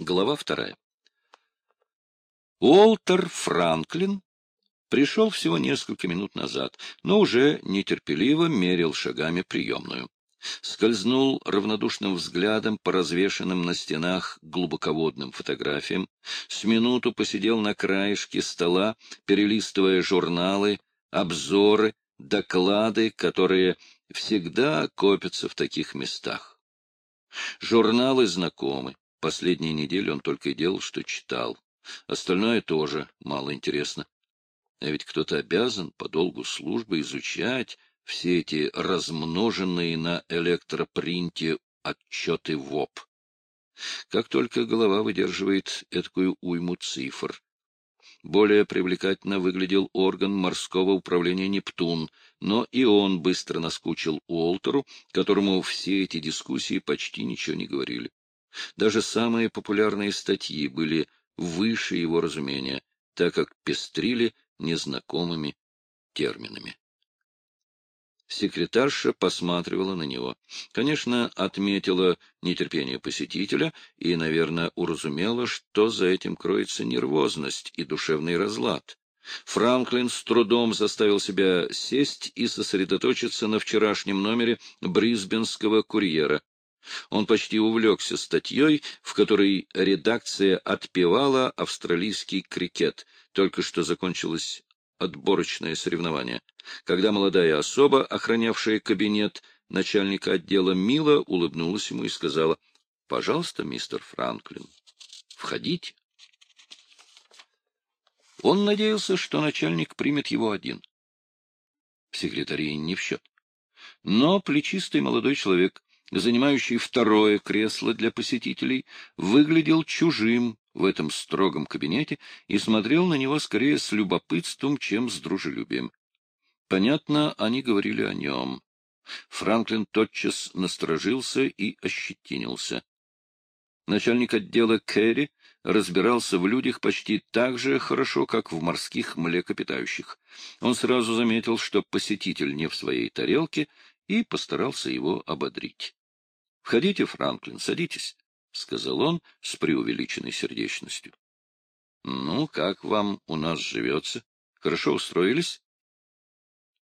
Глава вторая. Уолтер Франклин пришел всего несколько минут назад, но уже нетерпеливо мерил шагами приемную. Скользнул равнодушным взглядом по развешанным на стенах глубоководным фотографиям, с минуту посидел на краешке стола, перелистывая журналы, обзоры, доклады, которые всегда копятся в таких местах. Журналы знакомы, Последние недели он только и делал, что читал. Остальное тоже мало интересно. А ведь кто-то обязан по долгу службы изучать все эти размноженные на электропринте отчеты ВОП. Как только голова выдерживает эткую уйму цифр. Более привлекательно выглядел орган морского управления «Нептун», но и он быстро наскучил Уолтеру, которому все эти дискуссии почти ничего не говорили. Даже самые популярные статьи были выше его разумения, так как пестрили незнакомыми терминами. Секретарша посматривала на него. Конечно, отметила нетерпение посетителя и, наверное, уразумела, что за этим кроется нервозность и душевный разлад. Франклин с трудом заставил себя сесть и сосредоточиться на вчерашнем номере брисбенского курьера. Он почти увлекся статьей, в которой редакция отпевала австралийский крикет. Только что закончилось отборочное соревнование. Когда молодая особа, охранявшая кабинет начальника отдела, мило улыбнулась ему и сказала, — Пожалуйста, мистер Франклин, входите. Он надеялся, что начальник примет его один. Секретарей не в счет. Но плечистый молодой человек занимающий второе кресло для посетителей, выглядел чужим в этом строгом кабинете и смотрел на него скорее с любопытством, чем с дружелюбием. Понятно, они говорили о нем. Франклин тотчас насторожился и ощетинился. Начальник отдела Керри разбирался в людях почти так же хорошо, как в морских млекопитающих. Он сразу заметил, что посетитель не в своей тарелке, и постарался его ободрить. — Входите, Франклин, садитесь, — сказал он с преувеличенной сердечностью. — Ну, как вам у нас живется? Хорошо устроились?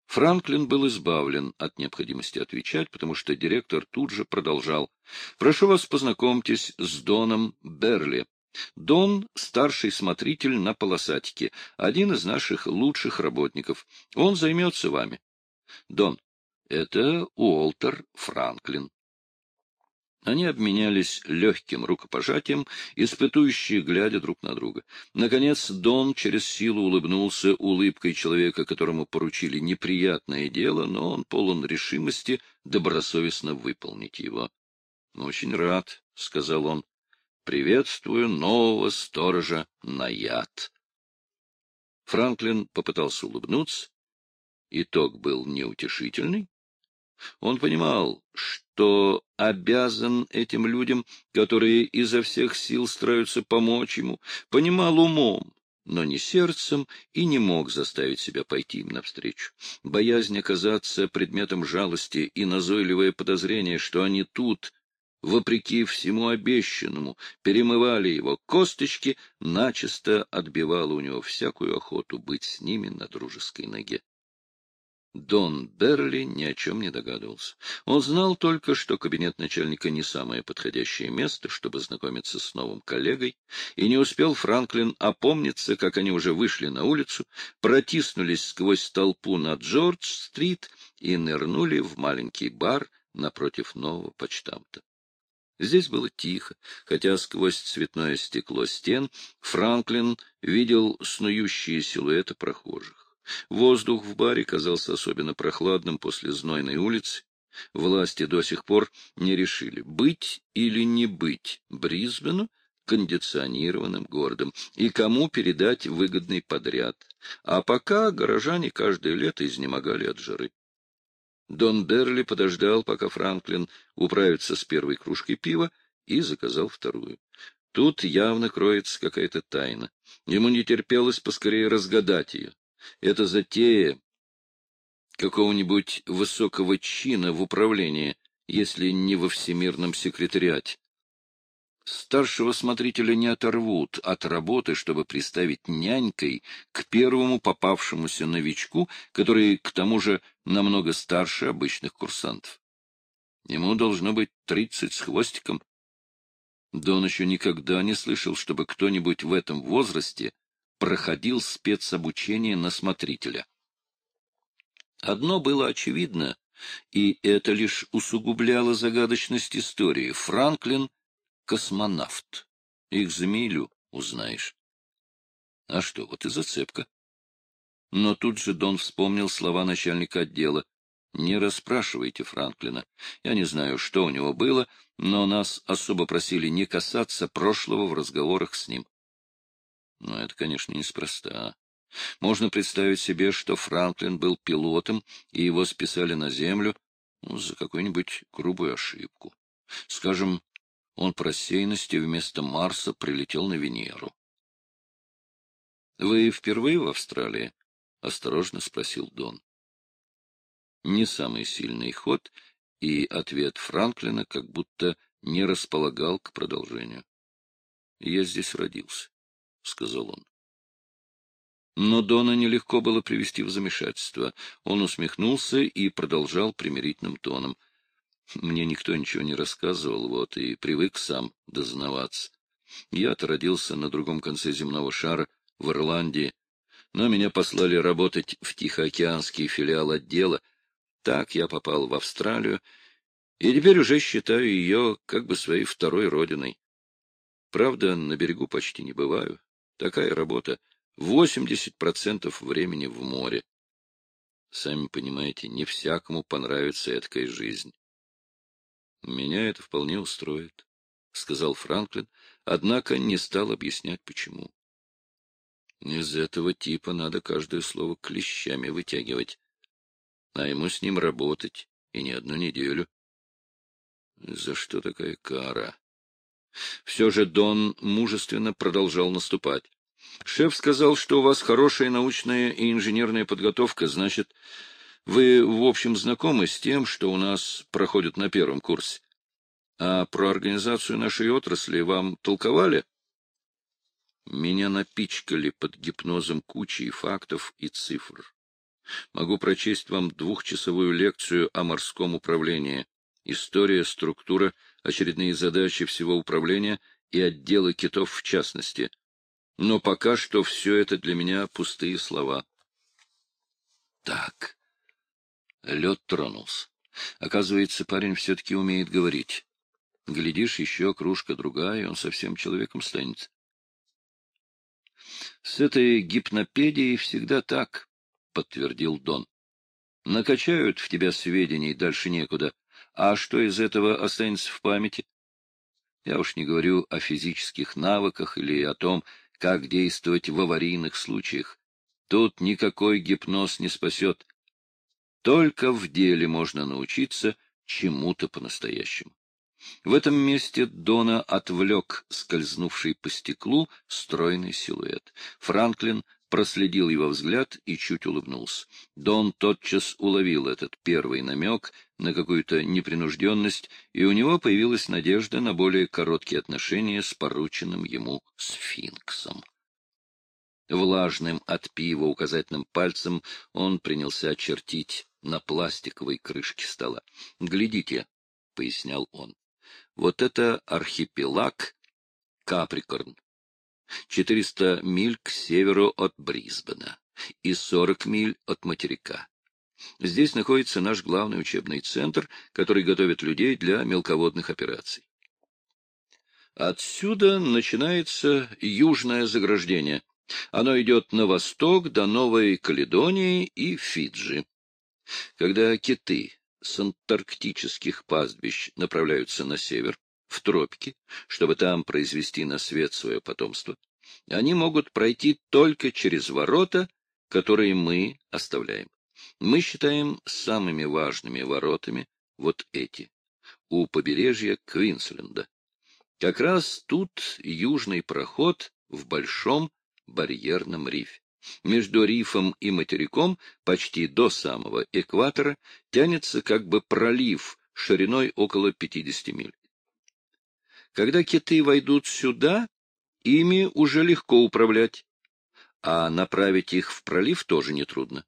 Франклин был избавлен от необходимости отвечать, потому что директор тут же продолжал. — Прошу вас, познакомьтесь с Доном Берли. Дон — старший смотритель на полосатике, один из наших лучших работников. Он займется вами. Дон, это Уолтер Франклин. Они обменялись легким рукопожатием, испытующие, глядя друг на друга. Наконец Дон через силу улыбнулся улыбкой человека, которому поручили неприятное дело, но он полон решимости добросовестно выполнить его. — Очень рад, — сказал он. — Приветствую нового сторожа на яд. Франклин попытался улыбнуться. Итог был неутешительный. Он понимал, что обязан этим людям, которые изо всех сил стараются помочь ему, понимал умом, но не сердцем и не мог заставить себя пойти им навстречу. Боязнь оказаться предметом жалости и назойливое подозрение, что они тут, вопреки всему обещанному, перемывали его косточки, начисто отбивало у него всякую охоту быть с ними на дружеской ноге. Дон Берли ни о чем не догадывался. Он знал только, что кабинет начальника не самое подходящее место, чтобы знакомиться с новым коллегой, и не успел Франклин опомниться, как они уже вышли на улицу, протиснулись сквозь толпу на Джордж-стрит и нырнули в маленький бар напротив нового почтамта. Здесь было тихо, хотя сквозь цветное стекло стен Франклин видел снующие силуэты прохожих. Воздух в баре казался особенно прохладным после знойной улицы. Власти до сих пор не решили, быть или не быть Брисбену кондиционированным городом и кому передать выгодный подряд. А пока горожане каждое лето изнемогали от жары. Дон Берли подождал, пока Франклин управится с первой кружкой пива, и заказал вторую. Тут явно кроется какая-то тайна. Ему не терпелось поскорее разгадать ее. Это затея какого-нибудь высокого чина в управлении, если не во всемирном секретариате. Старшего смотрителя не оторвут от работы, чтобы приставить нянькой к первому попавшемуся новичку, который, к тому же, намного старше обычных курсантов. Ему должно быть тридцать с хвостиком. Да он еще никогда не слышал, чтобы кто-нибудь в этом возрасте проходил спецобучение на смотрителя. Одно было очевидно, и это лишь усугубляло загадочность истории. Франклин — космонавт. Их змеилю узнаешь. А что, вот и зацепка. Но тут же Дон вспомнил слова начальника отдела. Не расспрашивайте Франклина. Я не знаю, что у него было, но нас особо просили не касаться прошлого в разговорах с ним. Но это, конечно, неспроста. Можно представить себе, что Франклин был пилотом, и его списали на Землю ну, за какую-нибудь грубую ошибку. Скажем, он по рассеянности вместо Марса прилетел на Венеру. — Вы впервые в Австралии? — осторожно спросил Дон. Не самый сильный ход, и ответ Франклина как будто не располагал к продолжению. — Я здесь родился, — сказал он. Но Дона нелегко было привести в замешательство. Он усмехнулся и продолжал примирительным тоном. Мне никто ничего не рассказывал, вот, и привык сам дознаваться. Я-то родился на другом конце земного шара, в Ирландии, но меня послали работать в Тихоокеанский филиал отдела. Так я попал в Австралию, и теперь уже считаю ее как бы своей второй родиной. Правда, на берегу почти не бываю. Такая работа — 80% времени в море. Сами понимаете, не всякому понравится такая жизнь. Меня это вполне устроит, — сказал Франклин, однако не стал объяснять, почему. Из этого типа надо каждое слово клещами вытягивать, а ему с ним работать и не одну неделю. За что такая кара? Все же Дон мужественно продолжал наступать. Шеф сказал, что у вас хорошая научная и инженерная подготовка, значит, вы, в общем, знакомы с тем, что у нас проходит на первом курсе. А про организацию нашей отрасли вам толковали? Меня напичкали под гипнозом кучей фактов и цифр. Могу прочесть вам двухчасовую лекцию о морском управлении. История, структура, очередные задачи всего управления и отдела китов в частности — но пока что все это для меня пустые слова. Так. Лед тронулся. Оказывается, парень все-таки умеет говорить. Глядишь, еще кружка другая, и он совсем человеком станет. С этой гипнопедией всегда так, — подтвердил Дон. Накачают в тебя сведений, дальше некуда. А что из этого останется в памяти? Я уж не говорю о физических навыках или о том, как действовать в аварийных случаях. Тут никакой гипноз не спасет. Только в деле можно научиться чему-то по-настоящему. В этом месте Дона отвлек скользнувший по стеклу стройный силуэт. Франклин проследил его взгляд и чуть улыбнулся. Дон тотчас уловил этот первый намек на какую-то непринужденность, и у него появилась надежда на более короткие отношения с порученным ему сфинксом. Влажным от пива указательным пальцем он принялся чертить на пластиковой крышке стола. — Глядите, — пояснял он, — вот это архипелаг Каприкорн. 400 миль к северу от Брисбена и 40 миль от материка. Здесь находится наш главный учебный центр, который готовит людей для мелководных операций. Отсюда начинается южное заграждение. Оно идет на восток до Новой Каледонии и Фиджи. Когда киты с антарктических пастбищ направляются на север, в тропики, чтобы там произвести на свет свое потомство, они могут пройти только через ворота, которые мы оставляем. Мы считаем самыми важными воротами вот эти, у побережья Квинсленда. Как раз тут южный проход в большом барьерном рифе. Между рифом и материком почти до самого экватора тянется как бы пролив шириной около 50 миль. Когда киты войдут сюда, ими уже легко управлять, а направить их в пролив тоже нетрудно.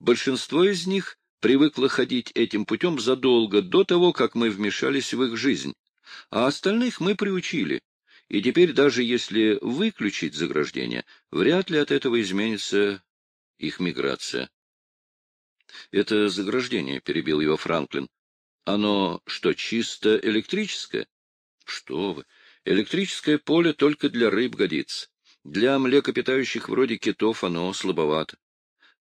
Большинство из них привыкло ходить этим путем задолго до того, как мы вмешались в их жизнь, а остальных мы приучили, и теперь даже если выключить заграждение, вряд ли от этого изменится их миграция. — Это заграждение, — перебил его Франклин. — Оно что, чисто электрическое? — Что вы! Электрическое поле только для рыб годится. Для млекопитающих вроде китов оно слабовато.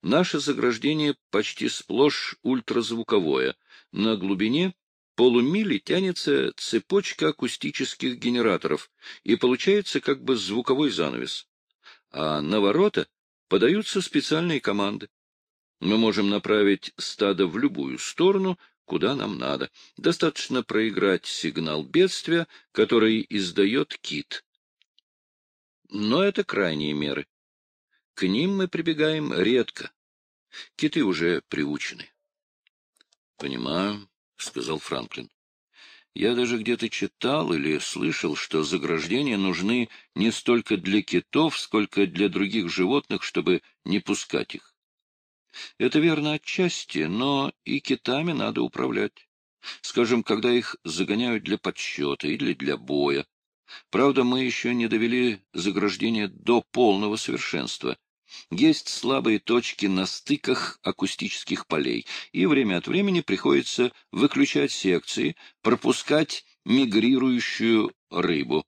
Наше заграждение почти сплошь ультразвуковое. На глубине полумили тянется цепочка акустических генераторов, и получается как бы звуковой занавес. А на ворота подаются специальные команды. Мы можем направить стадо в любую сторону, куда нам надо. Достаточно проиграть сигнал бедствия, который издает кит. Но это крайние меры. К ним мы прибегаем редко. Киты уже приучены. — Понимаю, — сказал Франклин. Я даже где-то читал или слышал, что заграждения нужны не столько для китов, сколько для других животных, чтобы не пускать их. Это верно отчасти, но и китами надо управлять. Скажем, когда их загоняют для подсчета или для боя. Правда, мы еще не довели заграждение до полного совершенства. Есть слабые точки на стыках акустических полей, и время от времени приходится выключать секции, пропускать мигрирующую рыбу.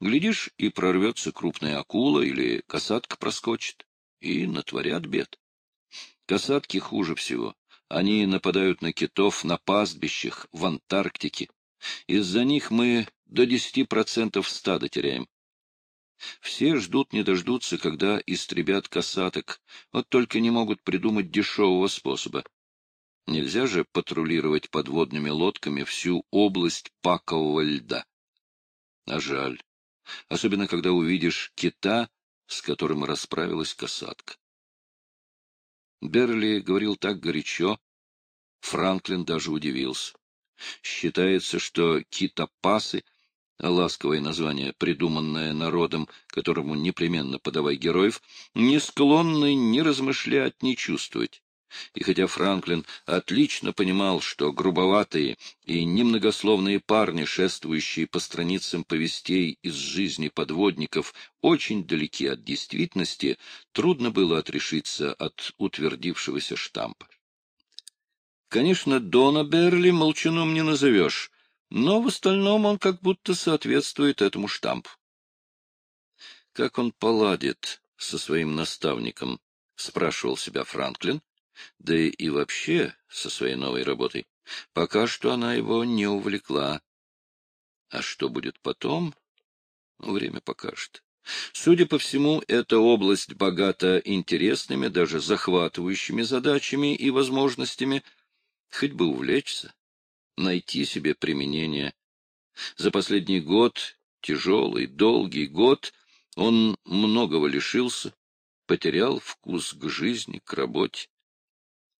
Глядишь, и прорвется крупная акула или касатка проскочит, и натворят бед. Касатки хуже всего. Они нападают на китов на пастбищах в Антарктике. Из-за них мы до 10% стада теряем. Все ждут не дождутся, когда истребят касаток, вот только не могут придумать дешевого способа. Нельзя же патрулировать подводными лодками всю область пакового льда. А жаль. Особенно, когда увидишь кита, с которым расправилась касатка. Берли говорил так горячо, Франклин даже удивился. Считается, что китопасы ласковое название, придуманное народом, которому непременно подавай героев, не склонны ни размышлять, ни чувствовать. И хотя Франклин отлично понимал, что грубоватые и немногословные парни, шествующие по страницам повестей из жизни подводников, очень далеки от действительности, трудно было отрешиться от утвердившегося штампа. Конечно, Дона Берли молчаном не назовешь, но в остальном он как будто соответствует этому штампу. Как он поладит со своим наставником, спрашивал себя Франклин, да и вообще со своей новой работой. Пока что она его не увлекла. А что будет потом, время покажет. Судя по всему, эта область богата интересными, даже захватывающими задачами и возможностями, хоть бы увлечься найти себе применение. За последний год, тяжелый, долгий год, он многого лишился, потерял вкус к жизни, к работе.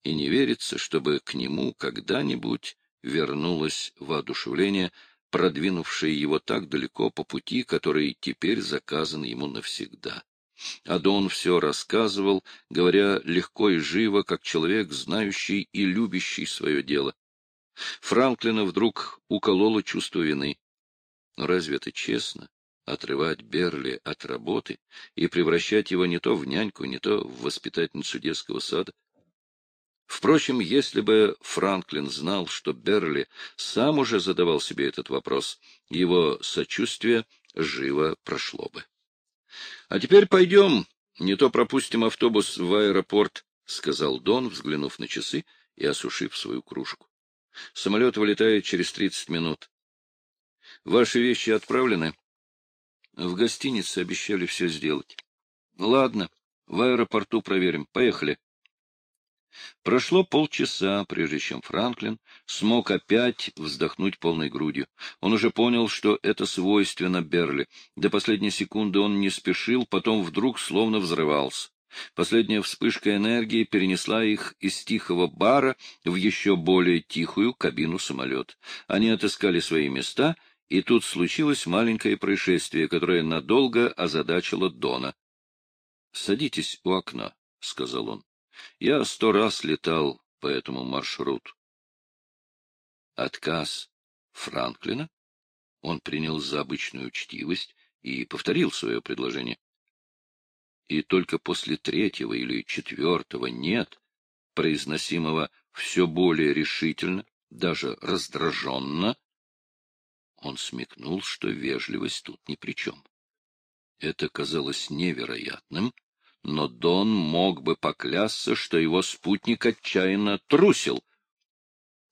И не верится, чтобы к нему когда-нибудь вернулось воодушевление, продвинувшее его так далеко по пути, который теперь заказан ему навсегда. Адон все рассказывал, говоря легко и живо, как человек, знающий и любящий свое дело. Франклина вдруг укололо чувство вины. Но разве это честно? Отрывать Берли от работы и превращать его не то в няньку, не то в воспитательницу детского сада? Впрочем, если бы Франклин знал, что Берли сам уже задавал себе этот вопрос, его сочувствие живо прошло бы. — А теперь пойдем, не то пропустим автобус в аэропорт, — сказал Дон, взглянув на часы и осушив свою кружку. Самолет вылетает через тридцать минут. Ваши вещи отправлены? В гостинице обещали все сделать. Ладно, в аэропорту проверим. Поехали. Прошло полчаса, прежде чем Франклин смог опять вздохнуть полной грудью. Он уже понял, что это свойственно Берли. До последней секунды он не спешил, потом вдруг словно взрывался. Последняя вспышка энергии перенесла их из тихого бара в еще более тихую кабину самолета. Они отыскали свои места и тут случилось маленькое происшествие, которое надолго озадачило Дона. — Садитесь у окна, — сказал он. — Я сто раз летал по этому маршруту. Отказ Франклина? Он принял за обычную учтивость и повторил свое предложение. И только после третьего или четвертого «нет», произносимого все более решительно, даже раздраженно, он смекнул, что вежливость тут ни при чем. Это казалось невероятным, но Дон мог бы поклясться, что его спутник отчаянно трусил.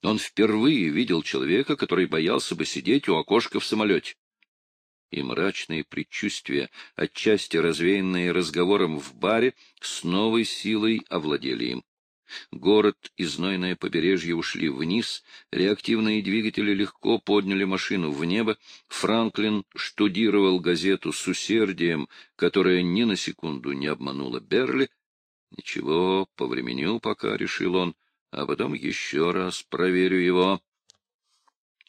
Он впервые видел человека, который боялся бы сидеть у окошка в самолете. И мрачные предчувствия, отчасти развеянные разговором в баре, с новой силой овладели им. Город и знойное побережье ушли вниз, реактивные двигатели легко подняли машину в небо, Франклин штудировал газету с усердием, которое ни на секунду не обмануло Берли. Ничего, повременю пока, — решил он, — а потом еще раз проверю его.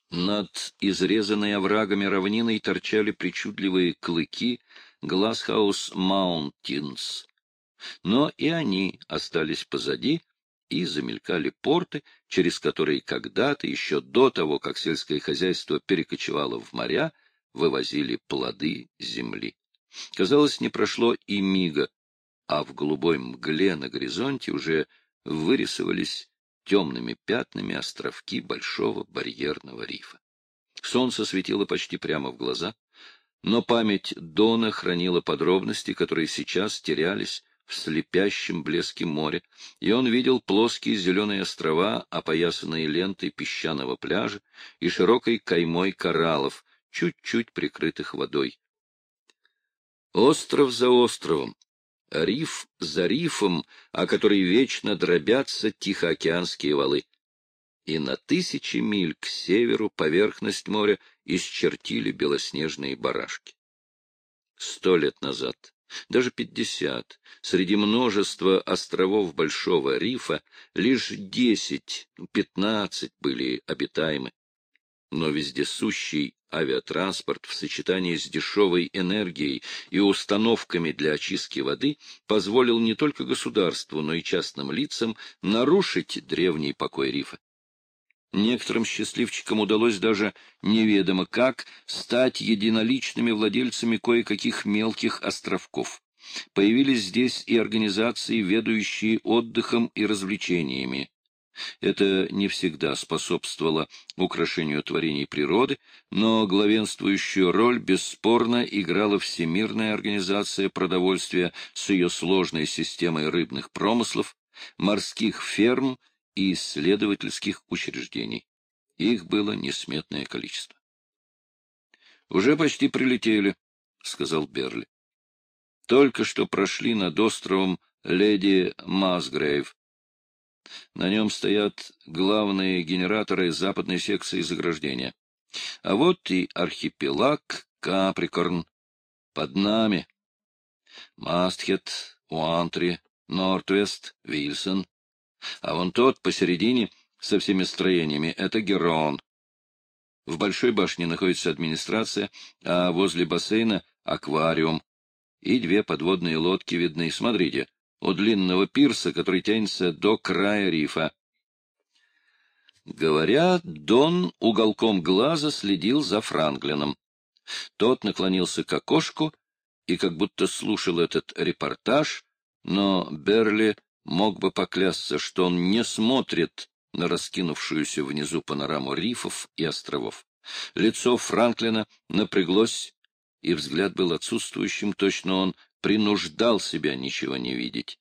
Над изрезанной оврагами равниной торчали причудливые клыки Глазхаус Маунтинс. Но и они остались позади, и замелькали порты, через которые когда-то, еще до того, как сельское хозяйство перекочевало в моря, вывозили плоды земли. Казалось, не прошло и мига, а в голубой мгле на горизонте уже вырисовались темными пятнами островки большого барьерного рифа. Солнце светило почти прямо в глаза, но память Дона хранила подробности, которые сейчас терялись в слепящем блеске моря, и он видел плоские зеленые острова, опоясанные лентой песчаного пляжа и широкой каймой кораллов, чуть-чуть прикрытых водой. Остров за островом, риф за рифом, о который вечно дробятся тихоокеанские валы. И на тысячи миль к северу поверхность моря исчертили белоснежные барашки. Сто лет назад даже пятьдесят. Среди множества островов Большого рифа лишь десять-пятнадцать были обитаемы. Но вездесущий авиатранспорт в сочетании с дешевой энергией и установками для очистки воды позволил не только государству, но и частным лицам нарушить древний покой рифа. Некоторым счастливчикам удалось даже неведомо как стать единоличными владельцами кое-каких мелких островков. Появились здесь и организации, ведущие отдыхом и развлечениями. Это не всегда способствовало украшению творений природы, но главенствующую роль бесспорно играла Всемирная организация продовольствия с ее сложной системой рыбных промыслов, морских ферм и исследовательских учреждений. Их было несметное количество. — Уже почти прилетели, — сказал Берли. — Только что прошли над островом Леди Масгрейв. На нем стоят главные генераторы западной секции заграждения. А вот и архипелаг Каприкорн. Под нами. Мастхет, Уантри, Нортвест, Вильсон, а вон тот посередине со всеми строениями — это Герон. В большой башне находится администрация, а возле бассейна — аквариум. И две подводные лодки видны. Смотрите, у длинного пирса, который тянется до края рифа. Говорят, Дон уголком глаза следил за Франклином. Тот наклонился к окошку и как будто слушал этот репортаж, но Берли мог бы поклясться, что он не смотрит на раскинувшуюся внизу панораму рифов и островов. Лицо Франклина напряглось, и взгляд был отсутствующим, точно он принуждал себя ничего не видеть.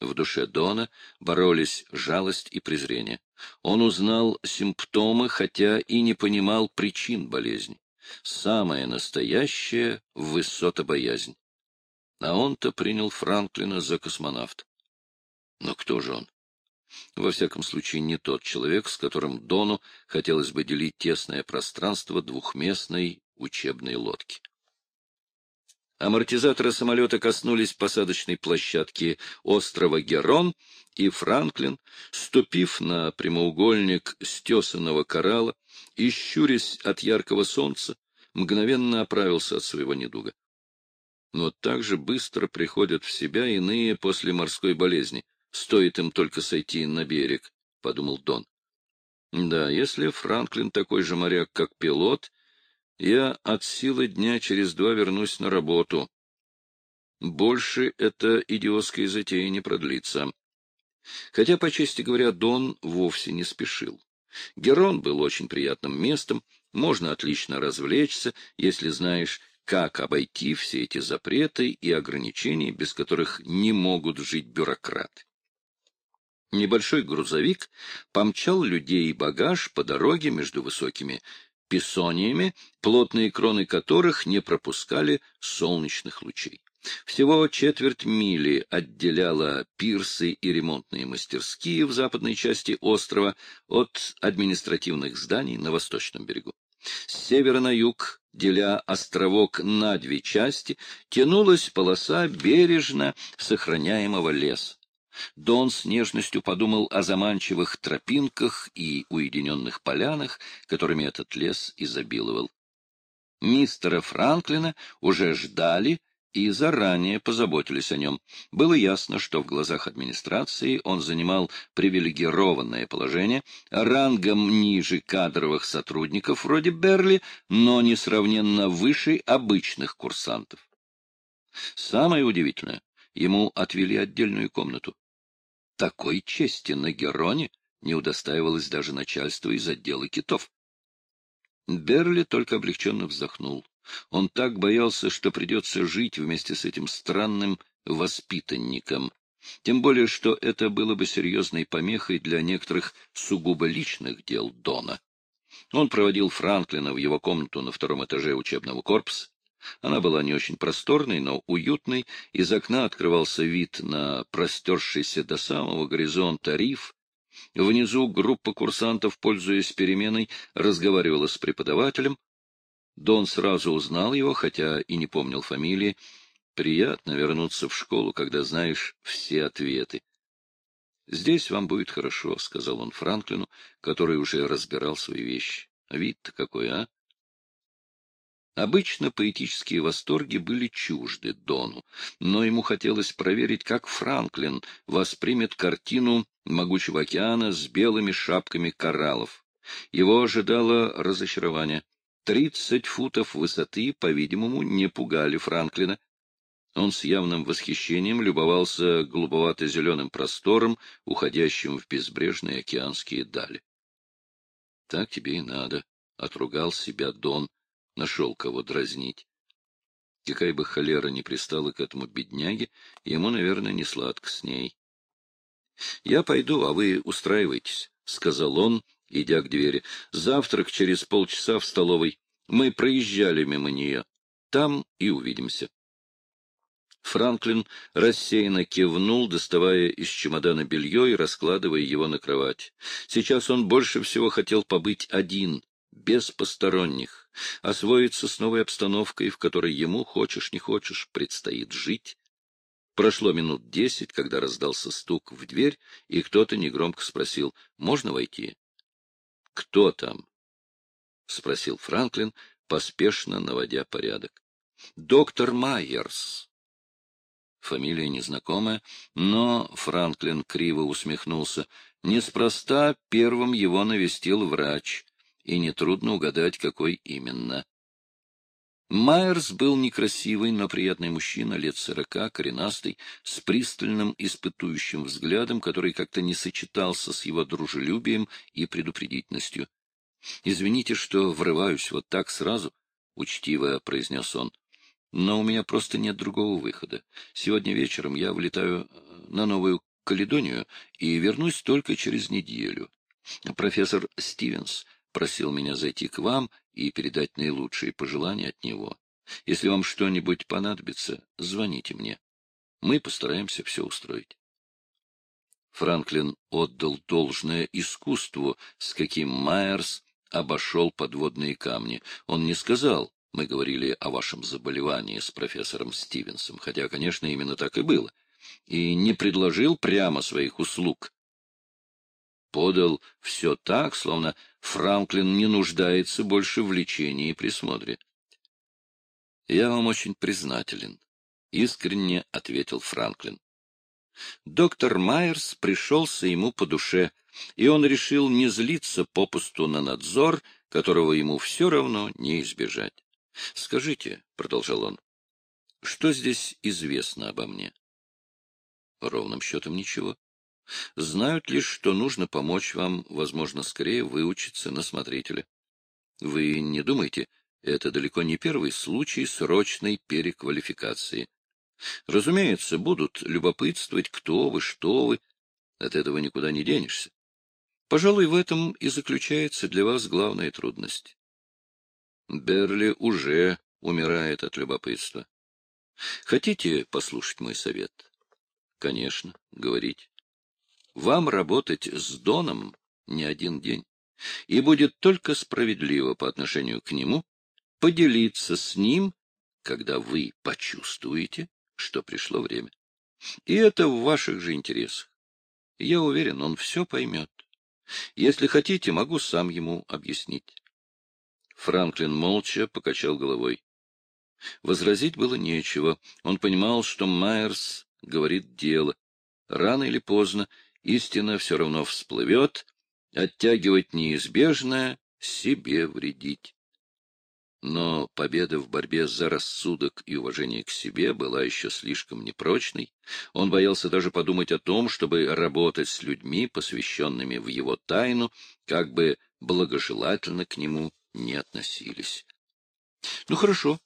В душе Дона боролись жалость и презрение. Он узнал симптомы, хотя и не понимал причин болезни. Самая настоящая высотобоязнь. А он-то принял Франклина за космонавта. Но кто же он? Во всяком случае, не тот человек, с которым Дону хотелось бы делить тесное пространство двухместной учебной лодки. Амортизаторы самолета коснулись посадочной площадки острова Герон, и Франклин, ступив на прямоугольник стесанного коралла и щурясь от яркого солнца, мгновенно оправился от своего недуга. Но так же быстро приходят в себя иные после морской болезни. Стоит им только сойти на берег, — подумал Дон. Да, если Франклин такой же моряк, как пилот, я от силы дня через два вернусь на работу. Больше эта идиотская затея не продлится. Хотя, по чести говоря, Дон вовсе не спешил. Герон был очень приятным местом, можно отлично развлечься, если знаешь, как обойти все эти запреты и ограничения, без которых не могут жить бюрократы. Небольшой грузовик помчал людей и багаж по дороге между высокими песониями, плотные кроны которых не пропускали солнечных лучей. Всего четверть мили отделяла пирсы и ремонтные мастерские в западной части острова от административных зданий на восточном берегу. С севера на юг, деля островок на две части, тянулась полоса бережно сохраняемого леса. Дон с нежностью подумал о заманчивых тропинках и уединенных полянах, которыми этот лес изобиловал. Мистера Франклина уже ждали и заранее позаботились о нем. Было ясно, что в глазах администрации он занимал привилегированное положение, рангом ниже кадровых сотрудников вроде Берли, но несравненно выше обычных курсантов. Самое удивительное, ему отвели отдельную комнату. Такой чести на Героне не удостаивалось даже начальство из отдела китов. Берли только облегченно вздохнул. Он так боялся, что придется жить вместе с этим странным воспитанником. Тем более, что это было бы серьезной помехой для некоторых сугубо личных дел Дона. Он проводил Франклина в его комнату на втором этаже учебного корпуса. Она была не очень просторной, но уютной. Из окна открывался вид на простершийся до самого горизонта риф. Внизу группа курсантов, пользуясь переменой, разговаривала с преподавателем. Дон сразу узнал его, хотя и не помнил фамилии. Приятно вернуться в школу, когда знаешь все ответы. «Здесь вам будет хорошо», — сказал он Франклину, который уже разбирал свои вещи. «Вид-то какой, а?» Обычно поэтические восторги были чужды Дону, но ему хотелось проверить, как Франклин воспримет картину могучего океана с белыми шапками кораллов. Его ожидало разочарование. Тридцать футов высоты, по-видимому, не пугали Франклина. Он с явным восхищением любовался голубовато-зеленым простором, уходящим в безбрежные океанские дали. — Так тебе и надо, — отругал себя Дон, нашел кого дразнить. Какая бы холера ни пристала к этому бедняге, ему, наверное, не сладко с ней. — Я пойду, а вы устраивайтесь, — сказал он, идя к двери. — Завтрак через полчаса в столовой. Мы проезжали мимо нее. Там и увидимся. Франклин рассеянно кивнул, доставая из чемодана белье и раскладывая его на кровать. Сейчас он больше всего хотел побыть один, без посторонних, освоиться с новой обстановкой, в которой ему, хочешь не хочешь, предстоит жить. Прошло минут десять, когда раздался стук в дверь, и кто-то негромко спросил, «Можно войти?» «Кто там?» — спросил Франклин, поспешно наводя порядок. «Доктор Майерс». Фамилия незнакомая, но Франклин криво усмехнулся. Неспроста первым его навестил врач, и нетрудно угадать, какой именно. Майерс был некрасивый, но приятный мужчина, лет сорока, коренастый, с пристальным испытующим взглядом, который как-то не сочетался с его дружелюбием и предупредительностью. — Извините, что врываюсь вот так сразу, — учтиво произнес он. — Но у меня просто нет другого выхода. Сегодня вечером я вылетаю э, на Новую Каледонию и вернусь только через неделю. Профессор Стивенс просил меня зайти к вам и передать наилучшие пожелания от него. Если вам что-нибудь понадобится, звоните мне. Мы постараемся все устроить. Франклин отдал должное искусству, с каким Майерс обошел подводные камни. Он не сказал Мы говорили о вашем заболевании с профессором Стивенсом, хотя, конечно, именно так и было, и не предложил прямо своих услуг. Подал все так, словно Франклин не нуждается больше в лечении и присмотре. — Я вам очень признателен, — искренне ответил Франклин. Доктор Майерс пришелся ему по душе, и он решил не злиться попусту на надзор, которого ему все равно не избежать. — Скажите, — продолжал он, — что здесь известно обо мне? — Ровным счетом ничего. Знают лишь, что нужно помочь вам, возможно, скорее выучиться на смотрителя. Вы не думаете, это далеко не первый случай срочной переквалификации. Разумеется, будут любопытствовать, кто вы, что вы. От этого никуда не денешься. Пожалуй, в этом и заключается для вас главная трудность. Берли уже умирает от любопытства. Хотите послушать мой совет? Конечно, говорить. Вам работать с Доном не один день, и будет только справедливо по отношению к нему поделиться с ним, когда вы почувствуете, что пришло время. И это в ваших же интересах. Я уверен, он все поймет. Если хотите, могу сам ему объяснить. Франклин молча покачал головой. Возразить было нечего. Он понимал, что Майерс говорит дело. Рано или поздно истина все равно всплывет, оттягивать неизбежное, себе вредить. Но победа в борьбе за рассудок и уважение к себе была еще слишком непрочной. Он боялся даже подумать о том, чтобы работать с людьми, посвященными в его тайну, как бы благожелательно к нему не относились. — Ну, хорошо.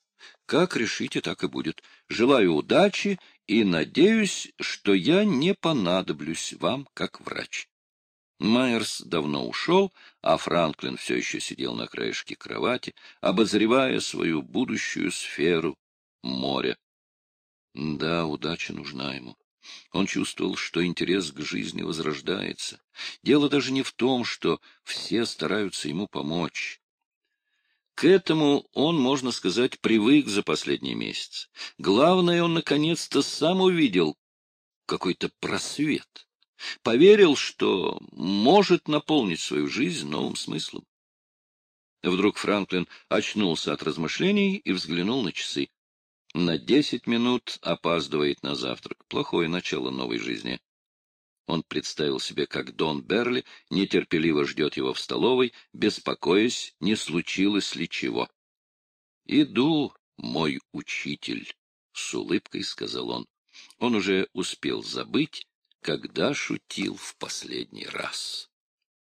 Как решите, так и будет. Желаю удачи и надеюсь, что я не понадоблюсь вам как врач. Майерс давно ушел, а Франклин все еще сидел на краешке кровати, обозревая свою будущую сферу моря. Да, удача нужна ему. Он чувствовал, что интерес к жизни возрождается. Дело даже не в том, что все стараются ему помочь. К этому он, можно сказать, привык за последний месяц. Главное, он наконец-то сам увидел какой-то просвет. Поверил, что может наполнить свою жизнь новым смыслом. Вдруг Франклин очнулся от размышлений и взглянул на часы. На десять минут опаздывает на завтрак. Плохое начало новой жизни. Он представил себе, как Дон Берли нетерпеливо ждет его в столовой, беспокоясь, не случилось ли чего. — Иду, мой учитель, — с улыбкой сказал он. Он уже успел забыть, когда шутил в последний раз.